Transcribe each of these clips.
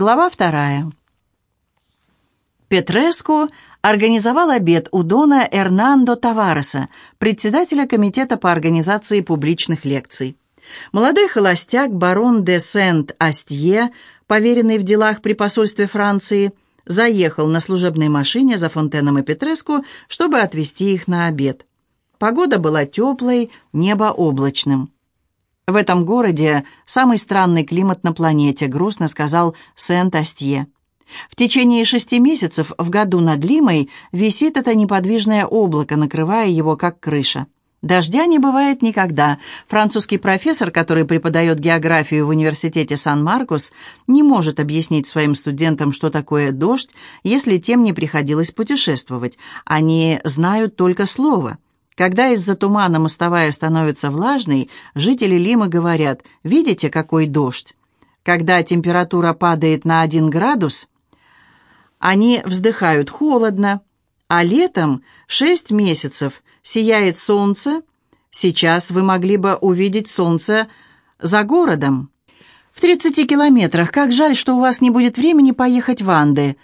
Глава вторая. Петреску организовал обед у Дона Эрнандо Тавареса, председателя комитета по организации публичных лекций. Молодой холостяк барон де Сент-Астье, поверенный в делах при посольстве Франции, заехал на служебной машине за Фонтеном и Петреску, чтобы отвезти их на обед. Погода была теплой, небо облачным. «В этом городе самый странный климат на планете», — грустно сказал Сент-Астье. В течение шести месяцев в году над Лимой висит это неподвижное облако, накрывая его как крыша. Дождя не бывает никогда. Французский профессор, который преподает географию в университете Сан-Маркус, не может объяснить своим студентам, что такое дождь, если тем не приходилось путешествовать. Они знают только слово – когда из-за тумана мостовая становится влажной, жители Лимы говорят «Видите, какой дождь?». Когда температура падает на 1 градус, они вздыхают холодно, а летом 6 месяцев сияет солнце. Сейчас вы могли бы увидеть солнце за городом. В 30 километрах. Как жаль, что у вас не будет времени поехать в Анды.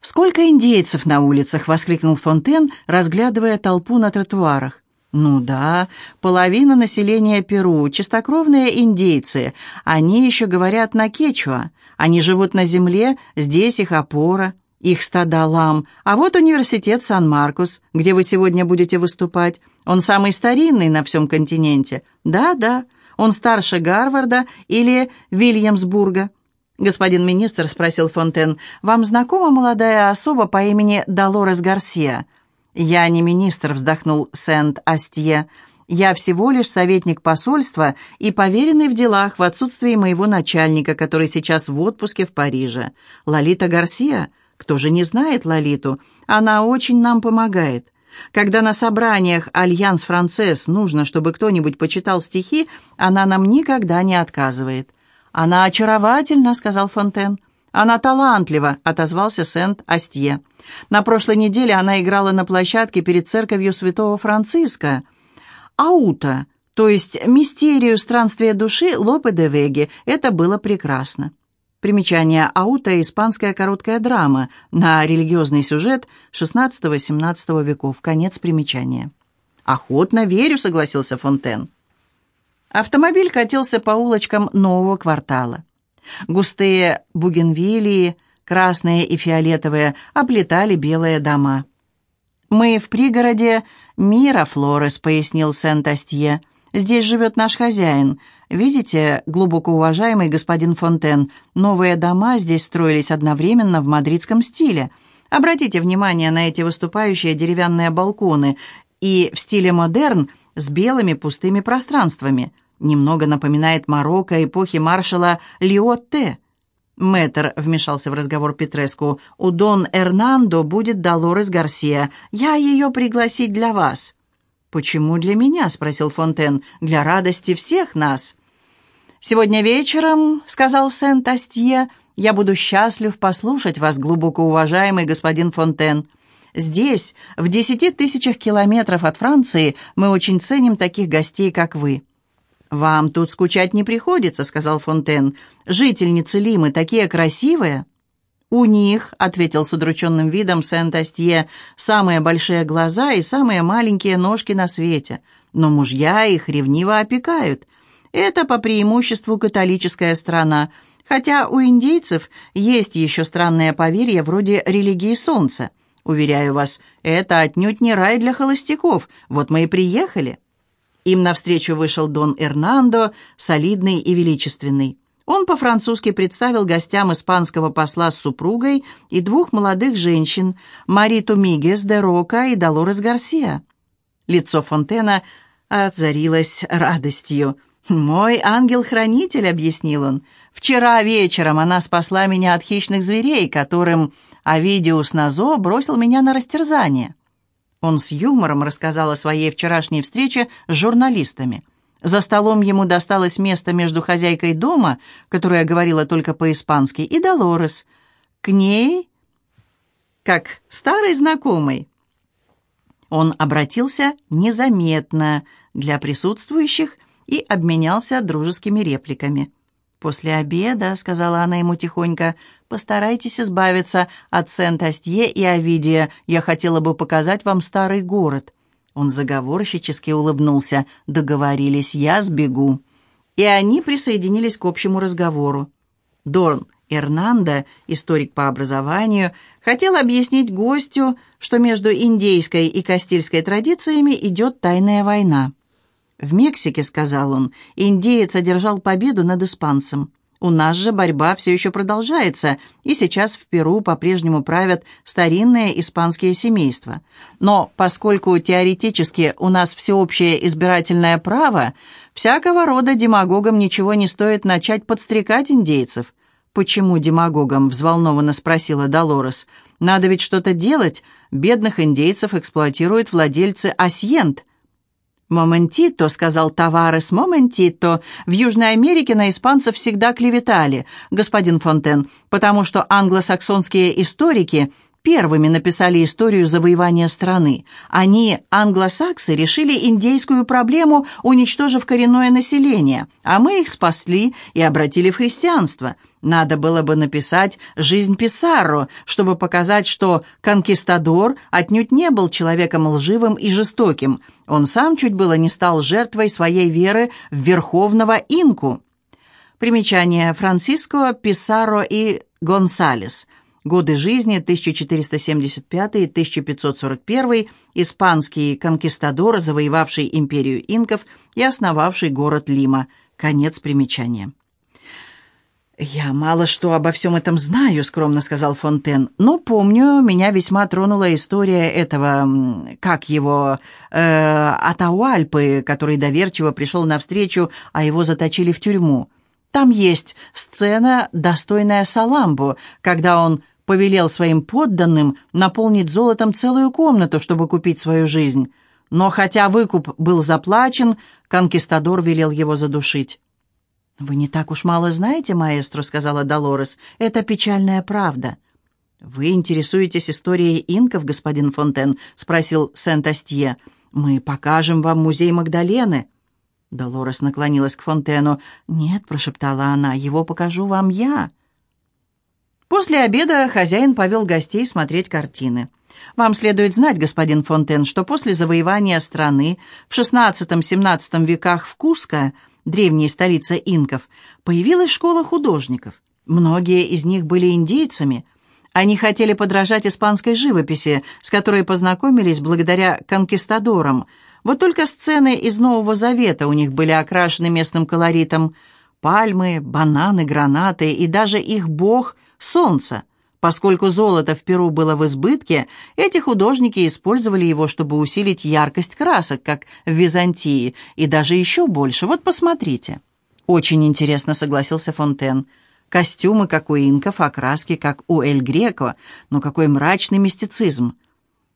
«Сколько индейцев на улицах!» — воскликнул Фонтен, разглядывая толпу на тротуарах. «Ну да, половина населения Перу, чистокровные индейцы. Они еще говорят на кечуа. Они живут на земле, здесь их опора, их стада лам. А вот университет Сан-Маркус, где вы сегодня будете выступать. Он самый старинный на всем континенте. Да-да, он старше Гарварда или Вильямсбурга». «Господин министр», — спросил Фонтен, — «вам знакома молодая особа по имени Долорес Гарсия?» «Я не министр», — вздохнул Сент-Астье. «Я всего лишь советник посольства и поверенный в делах в отсутствии моего начальника, который сейчас в отпуске в Париже. Лолита Гарсия? Кто же не знает Лолиту? Она очень нам помогает». Когда на собраниях «Альянс Франсез» нужно, чтобы кто-нибудь почитал стихи, она нам никогда не отказывает. «Она очаровательна», — сказал Фонтен. «Она талантлива», — отозвался Сент-Астье. «На прошлой неделе она играла на площадке перед церковью святого Франциска. Аута, то есть мистерию странствия души Лопе де Веги. Это было прекрасно». Примечание «Аута» — испанская короткая драма на религиозный сюжет XVI-XVII веков. Конец примечания. «Охотно верю», — согласился Фонтен. Автомобиль катился по улочкам нового квартала. Густые бугенвилии, красные и фиолетовые, оплетали белые дома. «Мы в пригороде Мира, Флорес», — пояснил Сент-Астье. «Здесь живет наш хозяин. Видите, глубоко уважаемый господин Фонтен, новые дома здесь строились одновременно в мадридском стиле. Обратите внимание на эти выступающие деревянные балконы и в стиле модерн с белыми пустыми пространствами. Немного напоминает Марокко эпохи маршала Лиотте. Мэтр вмешался в разговор Петреску. «У Дон Эрнандо будет Долорес Гарсия. Я ее пригласить для вас». «Почему для меня?» — спросил Фонтен. «Для радости всех нас». «Сегодня вечером, — сказал Сент-Астье, — я буду счастлив послушать вас, глубоко уважаемый господин Фонтен. Здесь, в десяти тысячах километров от Франции, мы очень ценим таких гостей, как вы». «Вам тут скучать не приходится», — сказал Фонтен. «Жительницы Лимы такие красивые». «У них», — ответил с удрученным видом Сент-Астье, «самые большие глаза и самые маленькие ножки на свете, но мужья их ревниво опекают. Это по преимуществу католическая страна, хотя у индейцев есть еще странное поверье вроде религии солнца. Уверяю вас, это отнюдь не рай для холостяков. Вот мы и приехали». Им навстречу вышел Дон Эрнандо, солидный и величественный. Он по-французски представил гостям испанского посла с супругой и двух молодых женщин, Мариту Мигес де Рока и Долорес Гарсия. Лицо Фонтена озарилось радостью. «Мой ангел-хранитель», — объяснил он. «Вчера вечером она спасла меня от хищных зверей, которым Авидиус Назо бросил меня на растерзание. Он с юмором рассказал о своей вчерашней встрече с журналистами. За столом ему досталось место между хозяйкой дома, которая говорила только по-испански, и Долорес. К ней, как старой знакомой. Он обратился незаметно для присутствующих и обменялся дружескими репликами. «После обеда», — сказала она ему тихонько, — «постарайтесь избавиться от Сент-Астье и Овидия. Я хотела бы показать вам старый город». Он заговорщически улыбнулся. «Договорились, я сбегу». И они присоединились к общему разговору. Дорн Эрнандо, историк по образованию, хотел объяснить гостю, что между индейской и кастильской традициями идет тайная война. «В Мексике, — сказал он, — индеец одержал победу над испанцем. У нас же борьба все еще продолжается, и сейчас в Перу по-прежнему правят старинные испанские семейства. Но поскольку теоретически у нас всеобщее избирательное право, всякого рода демагогам ничего не стоит начать подстрекать индейцев. «Почему демагогам?» — взволнованно спросила Долорес. «Надо ведь что-то делать. Бедных индейцев эксплуатируют владельцы асьент». «Моментито», — сказал Таварес, — «моментито. В Южной Америке на испанцев всегда клеветали, господин Фонтен, потому что англосаксонские историки первыми написали историю завоевания страны. Они, англосаксы, решили индейскую проблему, уничтожив коренное население, а мы их спасли и обратили в христианство. Надо было бы написать «Жизнь Писарро», чтобы показать, что конкистадор отнюдь не был человеком лживым и жестоким. Он сам чуть было не стал жертвой своей веры в верховного инку. Примечание Франциско, Писарро и Гонсалес. Годы жизни 1475-1541, испанский конкистадор, завоевавший империю инков и основавший город Лима. Конец примечания. «Я мало что обо всем этом знаю», — скромно сказал Фонтен. «Но помню, меня весьма тронула история этого, как его, э, Атауальпы, который доверчиво пришел навстречу, а его заточили в тюрьму. Там есть сцена, достойная Саламбу, когда он повелел своим подданным наполнить золотом целую комнату, чтобы купить свою жизнь. Но хотя выкуп был заплачен, конкистадор велел его задушить». «Вы не так уж мало знаете, маэстро», — сказала Долорес. «Это печальная правда». «Вы интересуетесь историей инков, господин Фонтен?» — спросил Сент-Астье. «Мы покажем вам музей Магдалены». Долорес наклонилась к Фонтену. «Нет», — прошептала она, — «его покажу вам я». После обеда хозяин повел гостей смотреть картины. «Вам следует знать, господин Фонтен, что после завоевания страны в XVI-XVII веках в Куско древняя столица инков, появилась школа художников. Многие из них были индейцами. Они хотели подражать испанской живописи, с которой познакомились благодаря конкистадорам. Вот только сцены из Нового Завета у них были окрашены местным колоритом. Пальмы, бананы, гранаты и даже их бог — солнце. Поскольку золото в Перу было в избытке, эти художники использовали его, чтобы усилить яркость красок, как в Византии, и даже еще больше. Вот посмотрите. Очень интересно, согласился Фонтен. Костюмы, как у инков, окраски, как у Эль Греко, но какой мрачный мистицизм.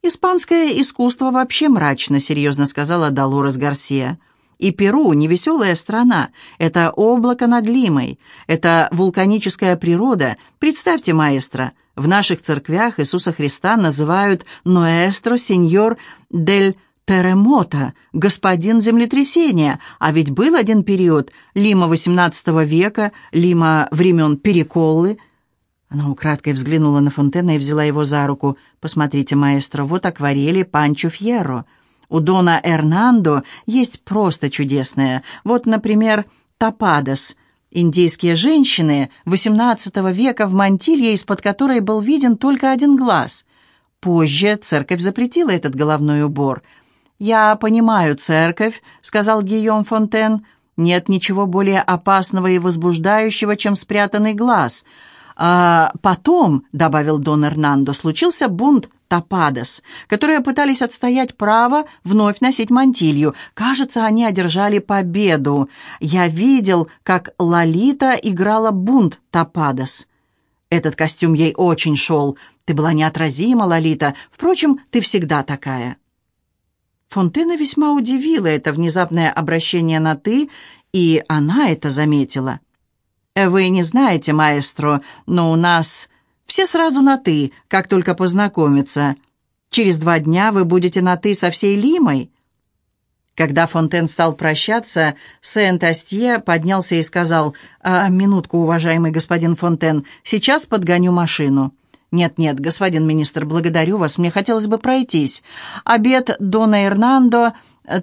«Испанское искусство вообще мрачно», — серьезно сказала Долорес Гарсия. И Перу — невеселая страна. Это облако над Лимой. Это вулканическая природа. Представьте, маэстро, в наших церквях Иисуса Христа называют «Ноэстро Сеньор дель Теремота, господин землетрясения, а ведь был один период, Лима XVIII века, Лима времен Переколлы. Она украдкой взглянула на Фонтена и взяла его за руку. «Посмотрите, маэстро, вот акварели Панчо Фьерро». У Дона Эрнандо есть просто чудесное. Вот, например, «Тападос», Индийские женщины XVIII века в мантилье, из-под которой был виден только один глаз. Позже церковь запретила этот головной убор. «Я понимаю церковь», — сказал Гийом Фонтен. «Нет ничего более опасного и возбуждающего, чем спрятанный глаз». А потом, — добавил Дон Эрнандо, — случился бунт Тападос, которые пытались отстоять право вновь носить мантилью. Кажется, они одержали победу. Я видел, как Лолита играла бунт Тападос. Этот костюм ей очень шел. Ты была неотразима, Лолита. Впрочем, ты всегда такая. Фонтена весьма удивила это внезапное обращение на «ты», и она это заметила. «Вы не знаете, маэстро, но у нас все сразу на «ты», как только познакомятся. Через два дня вы будете на «ты» со всей Лимой». Когда Фонтен стал прощаться, Сент-Астье поднялся и сказал, «А, «Минутку, уважаемый господин Фонтен, сейчас подгоню машину». «Нет-нет, господин министр, благодарю вас, мне хотелось бы пройтись. Обед Дона Эрнандо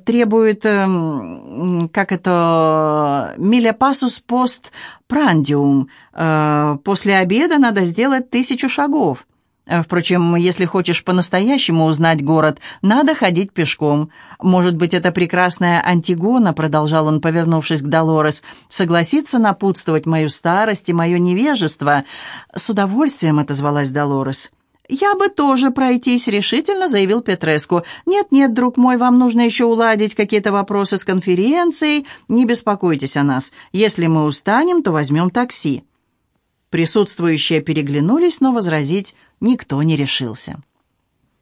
требует, эм, как это, «миля пасус пост прандиум». Э, после обеда надо сделать тысячу шагов. Впрочем, если хочешь по-настоящему узнать город, надо ходить пешком. Может быть, это прекрасная Антигона, продолжал он, повернувшись к Долорес, согласится напутствовать мою старость и мое невежество. С удовольствием отозвалась Долорес. «Я бы тоже пройтись», — решительно заявил Петреску. «Нет-нет, друг мой, вам нужно еще уладить какие-то вопросы с конференцией. Не беспокойтесь о нас. Если мы устанем, то возьмем такси». Присутствующие переглянулись, но возразить никто не решился.